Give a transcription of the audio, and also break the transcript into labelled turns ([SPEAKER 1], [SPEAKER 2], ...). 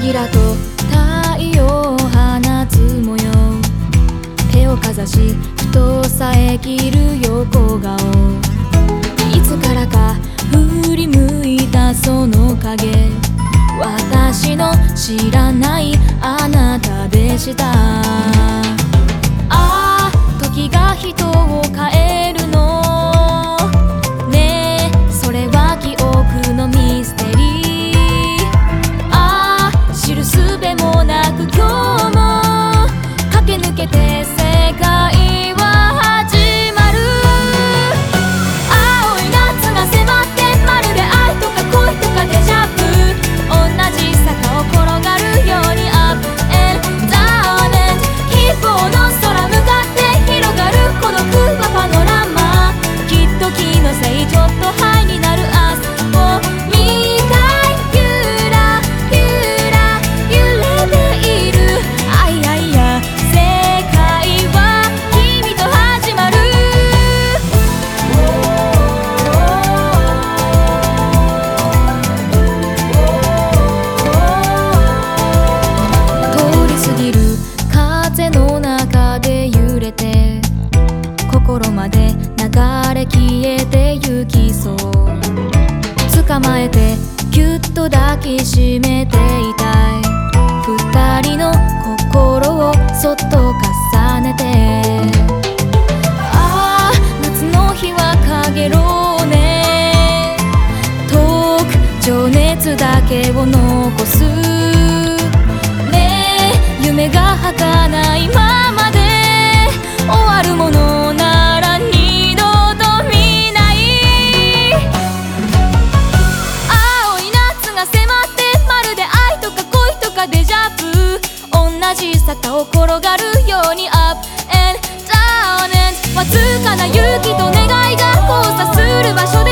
[SPEAKER 1] ギラと太陽を放つ模様。手をかざしふとさえきる横顔。いつからか振り向いたその影。私の知らないあなたでした。と気のせいちょっとまえてぎゅっと抱きしめていたい。二人の心をそっと重ねて。ああ夏の日は陰ろうね。遠く情熱だけを残す。ねえ夢が儚いままで。終わるものを転がるように Up and down and わずかな勇気と願いが交差する場所で